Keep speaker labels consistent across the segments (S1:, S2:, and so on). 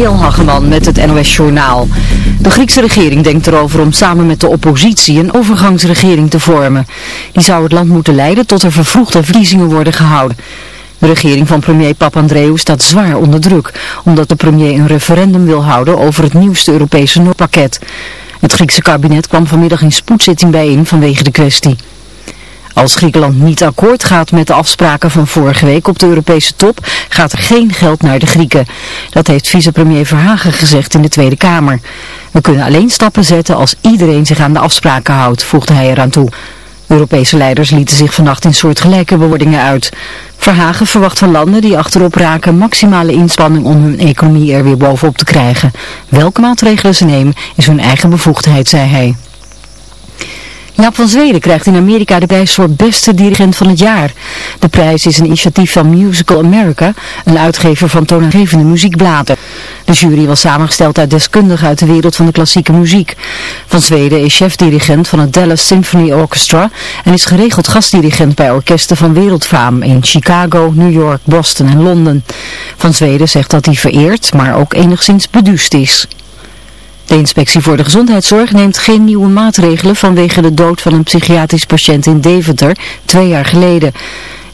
S1: Mariel Hageman met het NOS Journaal. De Griekse regering denkt erover om samen met de oppositie een overgangsregering te vormen. Die zou het land moeten leiden tot er vervroegde verkiezingen worden gehouden. De regering van premier Papandreou staat zwaar onder druk, omdat de premier een referendum wil houden over het nieuwste Europese Noordpakket. Het Griekse kabinet kwam vanmiddag in spoedzitting bijeen vanwege de kwestie. Als Griekenland niet akkoord gaat met de afspraken van vorige week op de Europese top, gaat er geen geld naar de Grieken. Dat heeft vicepremier Verhagen gezegd in de Tweede Kamer. We kunnen alleen stappen zetten als iedereen zich aan de afspraken houdt, voegde hij eraan toe. Europese leiders lieten zich vannacht in soortgelijke bewoordingen uit. Verhagen verwacht van landen die achterop raken maximale inspanning om hun economie er weer bovenop te krijgen. Welke maatregelen ze nemen is hun eigen bevoegdheid, zei hij. Jaap van Zweden krijgt in Amerika de prijs voor beste dirigent van het jaar. De prijs is een initiatief van Musical America, een uitgever van toonaangevende muziekbladen. De jury was samengesteld uit deskundigen uit de wereld van de klassieke muziek. Van Zweden is chefdirigent van het Dallas Symphony Orchestra en is geregeld gastdirigent bij orkesten van wereldfaam in Chicago, New York, Boston en Londen. Van Zweden zegt dat hij vereerd, maar ook enigszins beduust is. De inspectie voor de gezondheidszorg neemt geen nieuwe maatregelen vanwege de dood van een psychiatrisch patiënt in Deventer twee jaar geleden.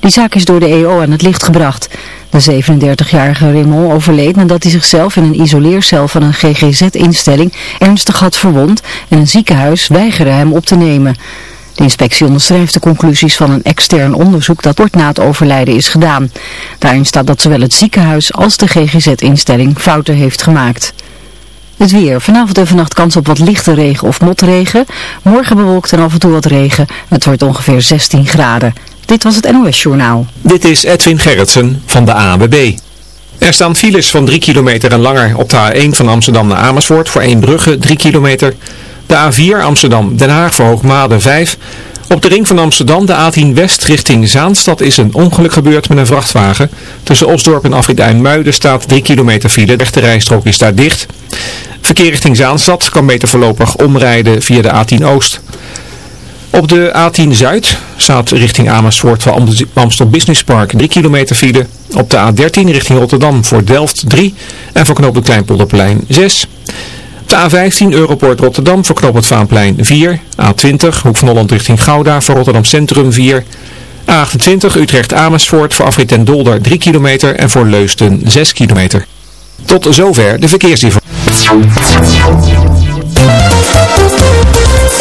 S1: Die zaak is door de EO aan het licht gebracht. De 37-jarige Raymond overleed nadat hij zichzelf in een isoleercel van een GGZ-instelling ernstig had verwond en een ziekenhuis weigerde hem op te nemen. De inspectie onderschrijft de conclusies van een extern onderzoek dat kort na het overlijden is gedaan. Daarin staat dat zowel het ziekenhuis als de GGZ-instelling fouten heeft gemaakt. Het weer. Vanavond en vannacht kans op wat lichte regen of motregen. Morgen bewolkt en af en toe wat regen. Het wordt ongeveer 16 graden. Dit was het NOS Journaal.
S2: Dit is Edwin Gerritsen van de ANWB. Er staan files van 3 kilometer en langer op de A1 van Amsterdam naar Amersfoort voor 1 brugge 3 kilometer. De A4 Amsterdam-Den Haag voor Hoogmade 5. Op de ring van Amsterdam, de A10 West richting Zaanstad, is een ongeluk gebeurd met een vrachtwagen. Tussen Osdorp en Afrit IJmuiden staat 3 kilometer file. De rechte rijstrook is daar dicht. Verkeer richting Zaanstad kan beter voorlopig omrijden via de A10 Oost. Op de A10 Zuid staat richting Amersfoort van Amstel Business Park 3 kilometer file. Op de A13 richting Rotterdam voor Delft 3 en voor knooppunt Kleinpolderplein 6. De A15 Europort Rotterdam voor knooppunt Vaanplein 4. A20 Hoek van Holland richting Gouda voor Rotterdam Centrum 4. A28 Utrecht Amersfoort voor Afrit en Dolder 3 kilometer en voor Leusden 6 kilometer. Tot zover de verkeersinformatie.
S3: Zandvoort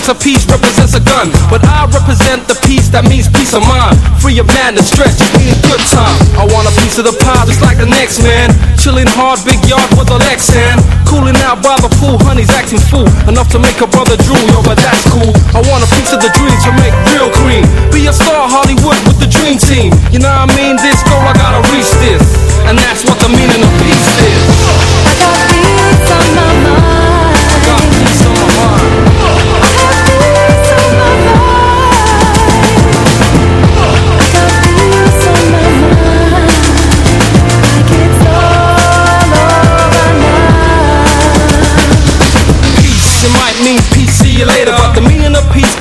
S4: in the nine-six, a piece represents a gun. But I represent the peace that means peace of mind. Free of stress, just mean good time. I want a piece of the pie just like the next man. Chilling hard, big yard with a Lexan. Cooling out by the pool, honey's acting fool. Enough to make a brother drool, yo, but that's cool. I want a piece of the dream to make real cream. Be a star, Hollywood with the dream team. You know what I mean? Disco, I gotta reach this. And that's what the meaning of peace is.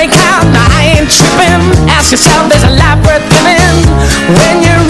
S5: break out. Now I ain't
S6: tripping.
S7: Ask yourself, there's a life worth living when you're.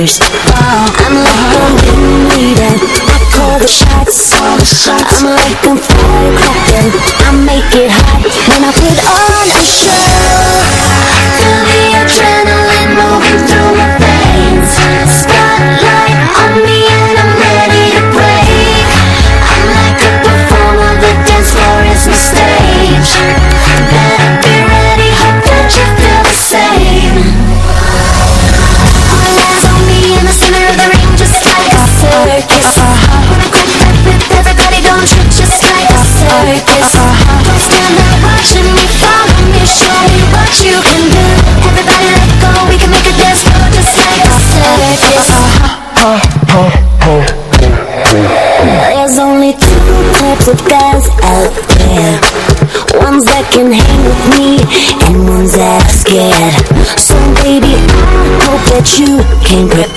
S7: others wow, I'm
S8: like a ringleader I call the shots. I'm like a firecracker can't grip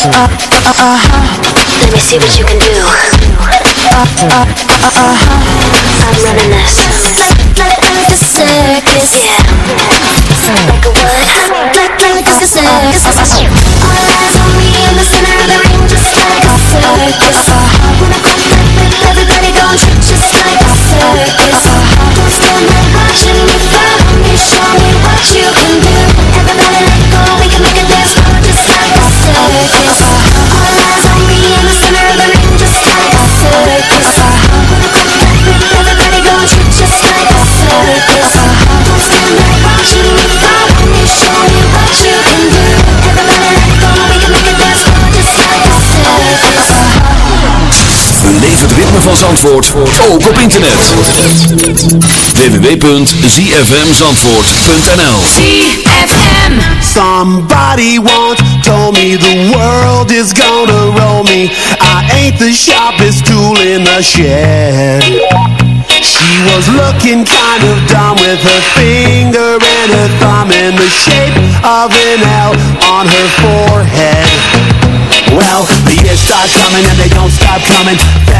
S8: Let me see what you can do. I'm running this. Like, like, like a circus.
S9: Van Zandvoort ook op internet. www.zfmzandvoort.nl
S10: ZFM. Somebody once told me the world is gonna roll me. I ain't the sharpest tool in the shed. She was looking kind of dumb with her finger and her thumb in the shape of an L on her forehead. Well, the years start coming and they don't stop coming Fed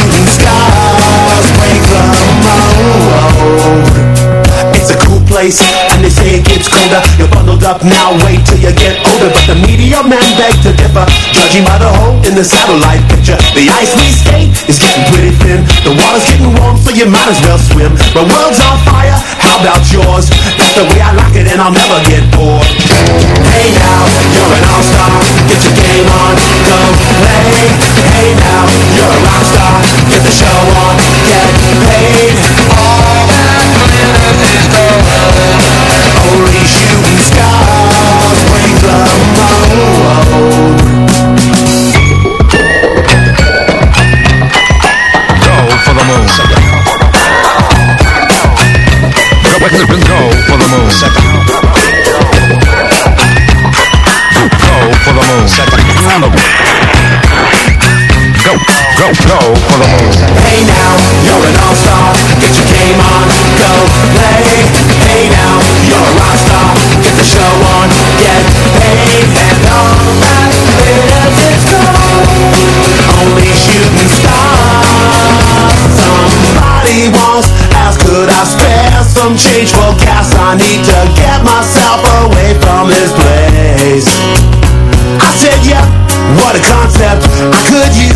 S10: stars break the mold. It's a cool place, and they say it gets colder. You're bundled up now, wait till you get older. But the media men beg to differ, judging by the hole in the satellite picture. The ice we skate is getting pretty thin. The water's getting warm, so you might as well swim. My world's on fire, how about yours? That's the way I like it, and I'll never get bored. Hey now, you're an all-star. Get your game on, go play. Hey now, you're a rock star. Get the show on, get paid. All that glitters is gold. Only shooting stars break the mold.
S11: Go for the moon. Go for the moon. Go, go, for the moon.
S10: Hey now, you're an all-star. Get your game on, go play. Hey now, you're a rock star. Get the show on, get paid. And all that glitters is gold. Only shooting stars. Somebody once asked, could I spare some change for gas? I need to get myself away from this place.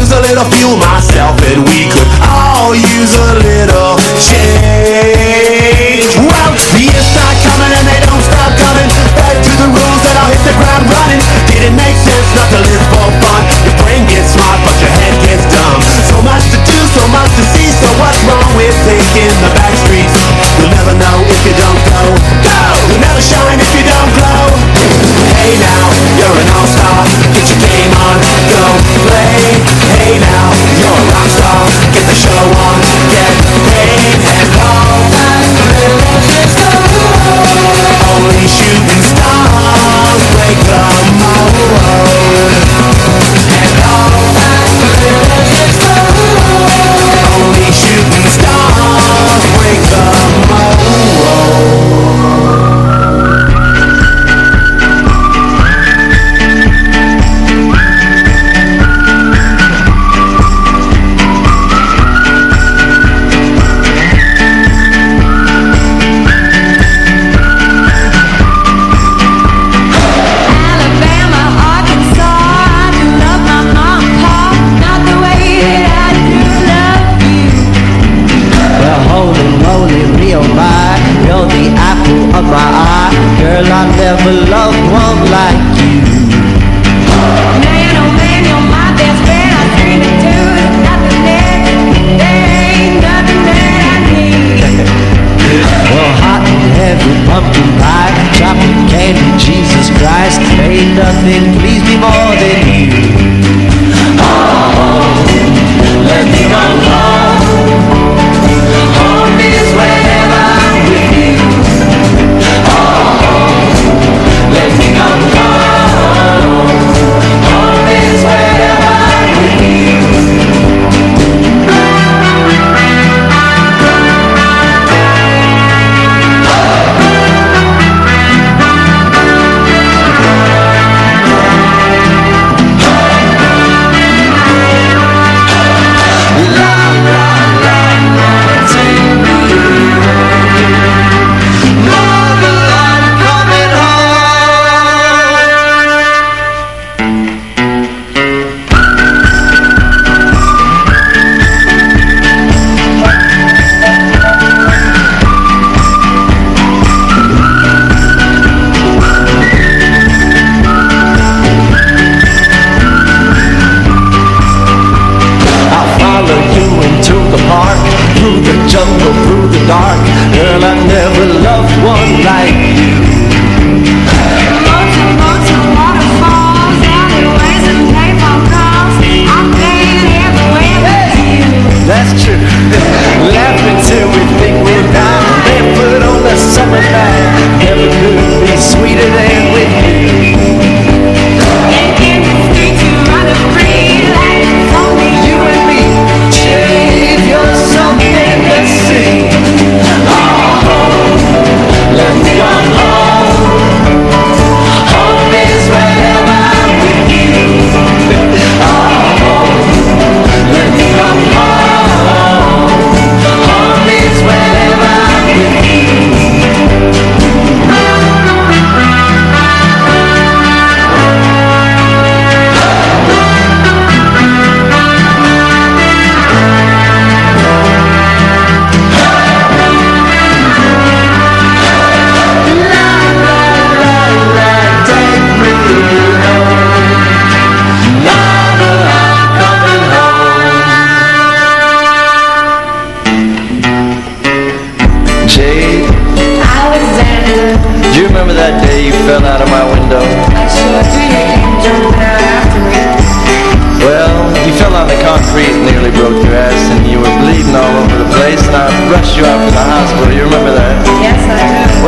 S10: Use a little fuel myself, and we could all use a little change. Well, the years start coming and they don't stop coming. Back to the rules and I'll hit the ground running. Didn't make sense not to live for fun. Your brain gets smart, but your head gets dumb. So much to do, so much to see. So what's wrong with taking the back streets? You'll never know if you don't go. Go! You'll never shine if you don't glow. Hey now, you're an all-star. Get the show on,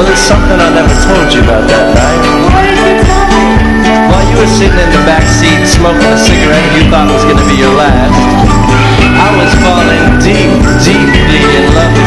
S6: there's
S12: something
S5: I
S12: never told you about that night. While you were sitting in the back seat smoking a cigarette you thought was going to be your last, I was falling deep, deeply in love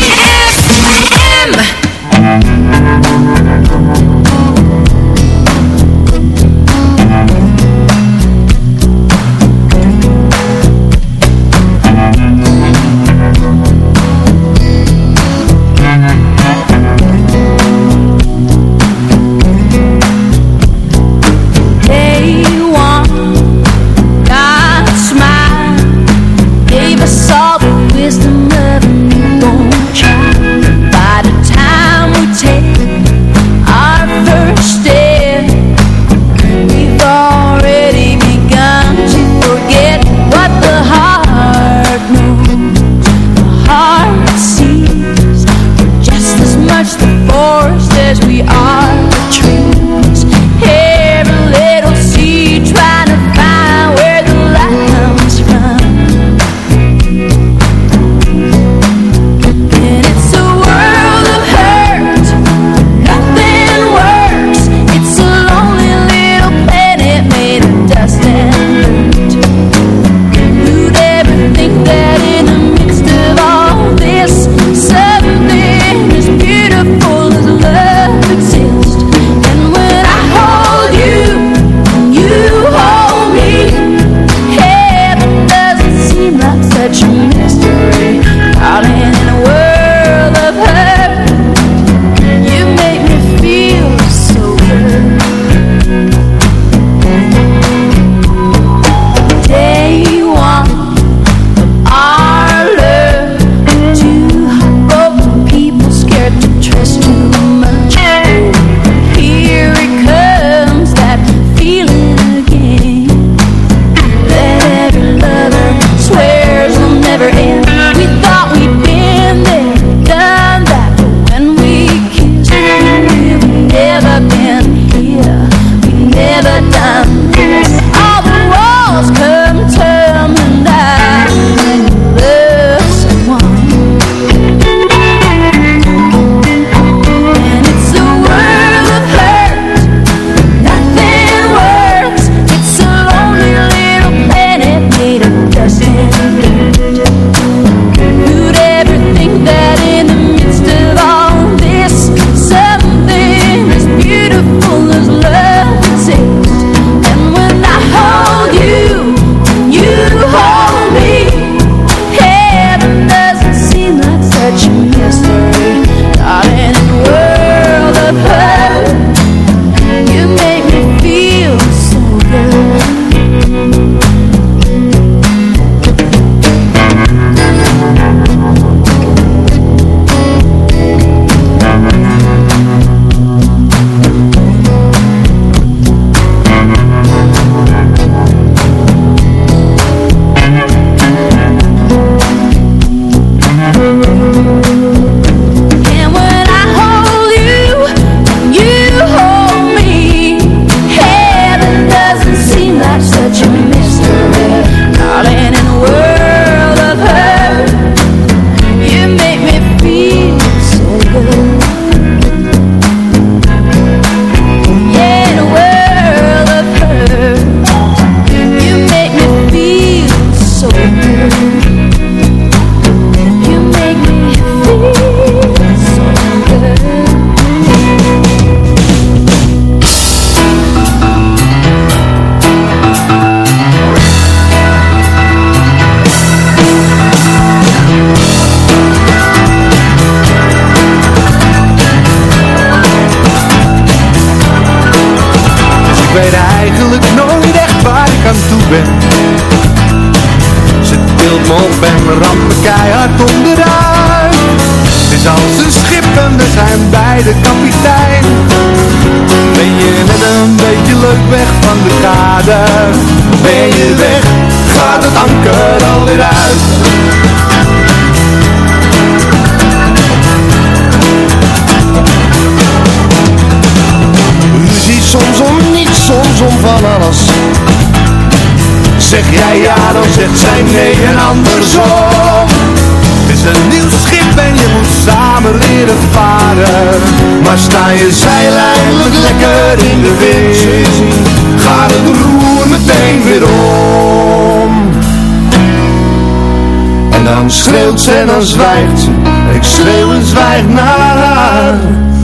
S13: Schreeuwt ze en dan zwijgt ze, ik schreeuw en zwijg naar haar.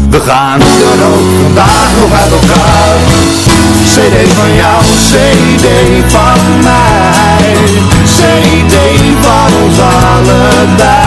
S13: We gaan hoe ook vandaag nog uit elkaar. CD van jou, CD van mij. CD van ons allebei.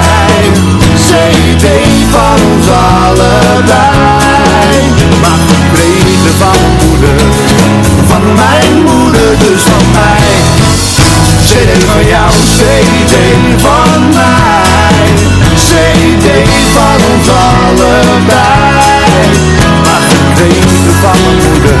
S13: CD van ons allebei. Maar gekregen van moeder Van mijn moeder, dus van mij. CD van jou, CD van mij. CD van ons allebei. Maar gekregen van moeder